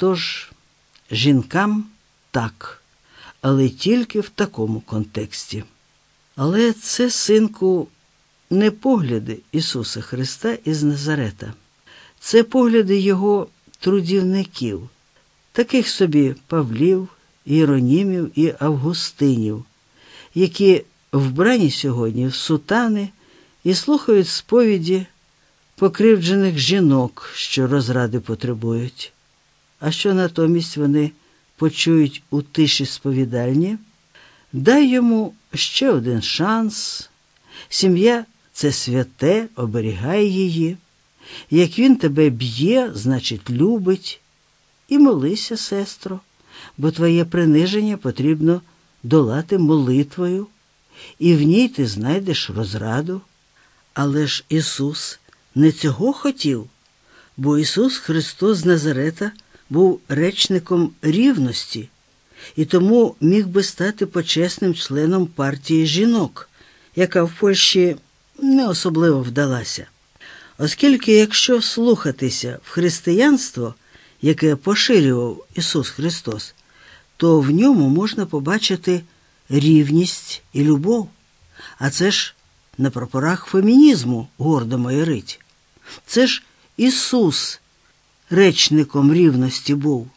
Тож жінкам так, але тільки в такому контексті. Але це, синку, не погляди Ісуса Христа із Назарета, це погляди Його трудівників, таких собі Павлів, Іронімів і Августинів, які вбрані сьогодні в сутани і слухають сповіді покривджених жінок, що розради потребують. А що натомість вони почують у тиші сповідальні, дай йому ще один шанс. Сім'я це святе, оберігай її. Як він тебе б'є, значить, любить. І молися, сестро, бо твоє приниження потрібно долати молитвою, і в ній ти знайдеш розраду. Але ж Ісус не цього хотів, бо Ісус Христос з Назарета був речником рівності і тому міг би стати почесним членом партії жінок, яка в Польщі не особливо вдалася. Оскільки, якщо слухатися в християнство, яке поширював Ісус Христос, то в ньому можна побачити рівність і любов. А це ж на прапорах фемінізму гордо майорить. Це ж Ісус речником рівності був.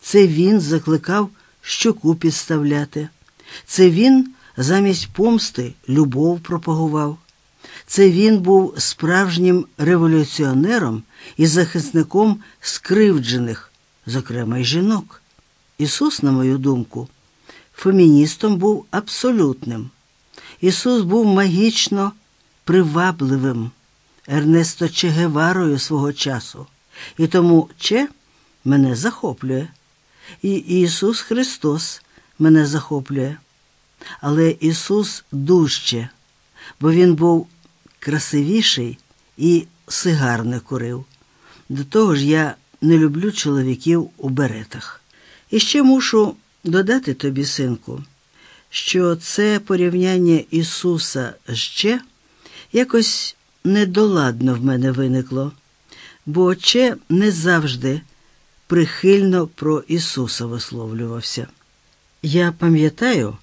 Це Він закликав щоку підставляти. Це Він замість помсти любов пропагував. Це він був справжнім революціонером і захисником скривджених, зокрема й жінок. Ісус, на мою думку, феміністом був абсолютним. Ісус був магічно привабливим Ернесто Чегеварою свого часу, і тому Че мене захоплює, і Ісус Христос мене захоплює. Але Ісус дужче, бо Він був красивіший і сигар не курив. До того ж, я не люблю чоловіків у беретах. І ще мушу додати тобі, синку, що це порівняння Ісуса Че якось недоладно в мене виникло, бо Че не завжди прихильно про Ісуса висловлювався. Я пам'ятаю,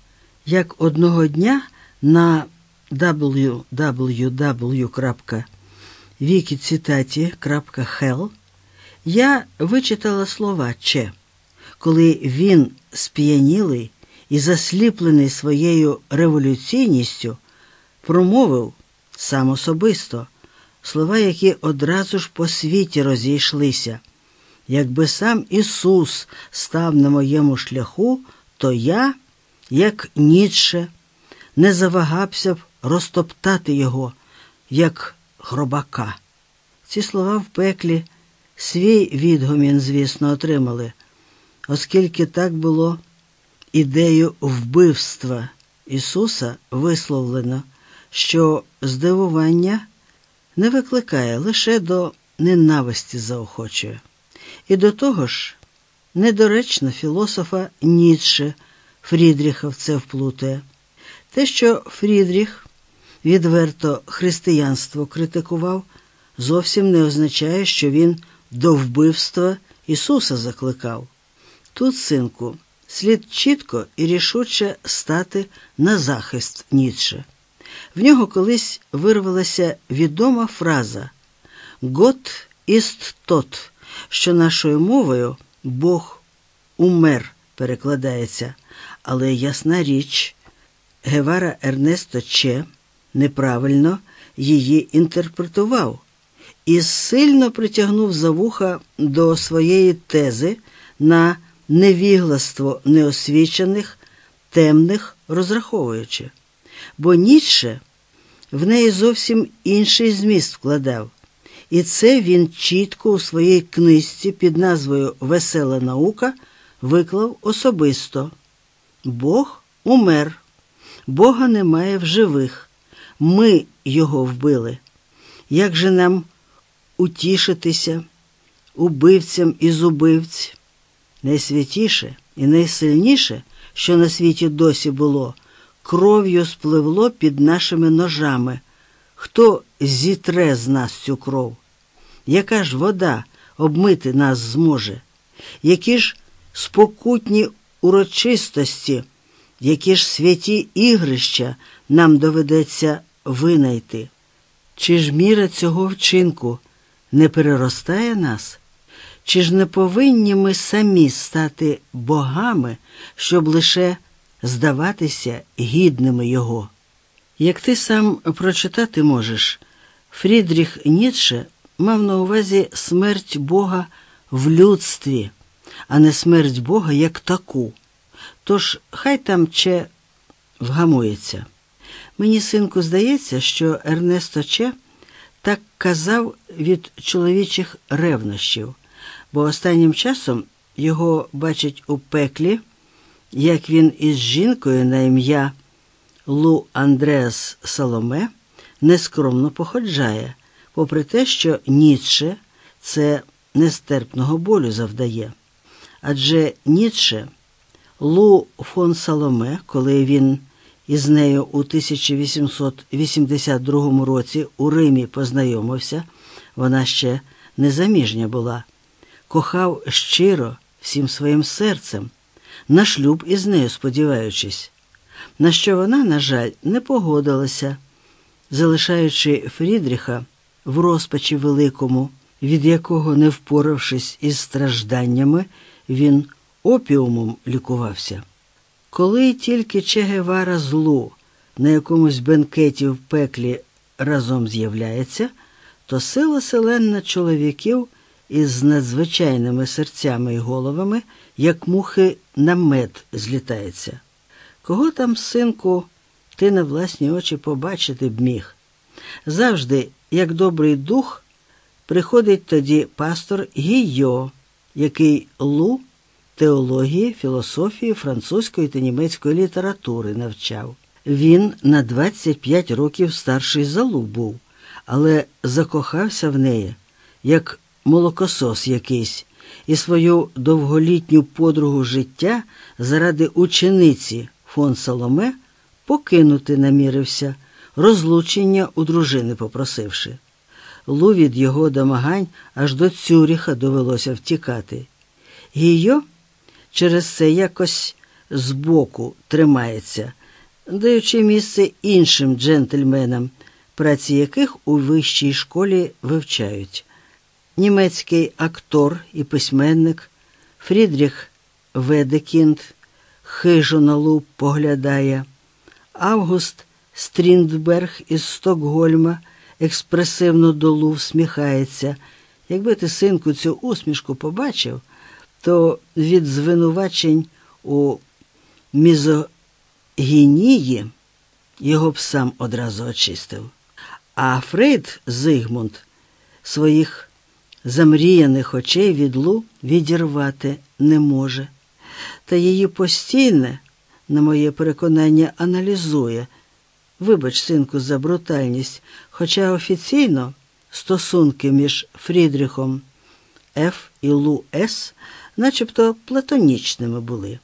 як одного дня на www.wikicitati.hell я вичитала слова Че, коли він, сп'янілий і засліплений своєю революційністю, промовив сам особисто слова, які одразу ж по світі розійшлися. Якби сам Ісус став на моєму шляху, то я, як Ніцше, не завагався б розтоптати його, як гробака. Ці слова в пеклі свій відгомін, звісно, отримали, оскільки так було ідею вбивства Ісуса висловлено, що здивування не викликає лише до ненависті заохочує. І до того ж, недоречно філософа Ніцше Фрідріха в це вплутає. Те, що Фрідріх відверто християнство критикував, зовсім не означає, що він до вбивства Ісуса закликав. Тут, синку, слід чітко і рішуче стати на захист Ніцше. В нього колись вирвалася відома фраза Гот іст тот, що нашою мовою Бог умер перекладається, але ясна річ. Гевара Ернесто Че неправильно її інтерпретував і сильно притягнув за вуха до своєї тези на невігластво неосвічених, темних розраховуючи. Бо Ніцше в неї зовсім інший зміст вкладав, і це він чітко у своїй книжці під назвою Весела наука виклав особисто. Бог умер. Бога немає в живих. Ми його вбили. Як же нам утішитися убивцям із убивць? Найсвятіше і найсильніше, що на світі досі було, кров'ю спливло під нашими ножами. Хто зітре з нас цю кров? Яка ж вода обмити нас зможе? які ж спокутні урочистості, які ж святі ігрища нам доведеться винайти. Чи ж міра цього вчинку не переростає нас? Чи ж не повинні ми самі стати богами, щоб лише здаватися гідними його? Як ти сам прочитати можеш, Фрідріх Ніцше мав на увазі смерть Бога в людстві, а не смерть Бога як таку. Тож хай там че вгамується. Мені, синку, здається, що Ернесто Че так казав від чоловічих ревнощів, бо останнім часом його бачать у пеклі, як він із жінкою на ім'я Лу Андреас Соломе нескромно походжає, попри те, що Ніцше це нестерпного болю завдає. Адже Ніцше Лу фон Соломе, коли він із нею у 1882 році у Римі познайомився, вона ще незаміжня була, кохав щиро всім своїм серцем, на шлюб із нею сподіваючись, на що вона, на жаль, не погодилася, залишаючи Фрідріха в розпачі великому, від якого, не впоравшись із стражданнями, він опіумом лікувався. Коли тільки Че Гевара злу на якомусь бенкеті в пеклі разом з'являється, то сила селенна чоловіків із надзвичайними серцями і головами, як мухи на мед злітається. Кого там, синку, ти на власні очі побачити б міг? Завжди, як добрий дух, приходить тоді пастор Гійо, який Лу теології, філософії, французької та німецької літератури навчав. Він на 25 років старший залу був, але закохався в неї, як молокосос якийсь, і свою довголітню подругу життя заради учениці фон Соломе покинути намірився, розлучення у дружини попросивши. Лу від його домагань аж до Цюріха довелося втікати. Гійо через це якось збоку тримається, даючи місце іншим джентльменам, праці яких у вищій школі вивчають. Німецький актор і письменник Фрідріх Ведекінд хижо на луп поглядає, Август Стріндберг із Стокгольма експресивно до Лу всміхається. Якби ти, синку, цю усмішку побачив, то від звинувачень у мізогінії його б сам одразу очистив. А Фрейд Зигмунд своїх замріяних очей від Лу відірвати не може, та її постійне, на моє переконання, аналізує. Вибач, синку, за брутальність, хоча офіційно стосунки між Фрідріхом Ф і Лу С начебто платонічними були.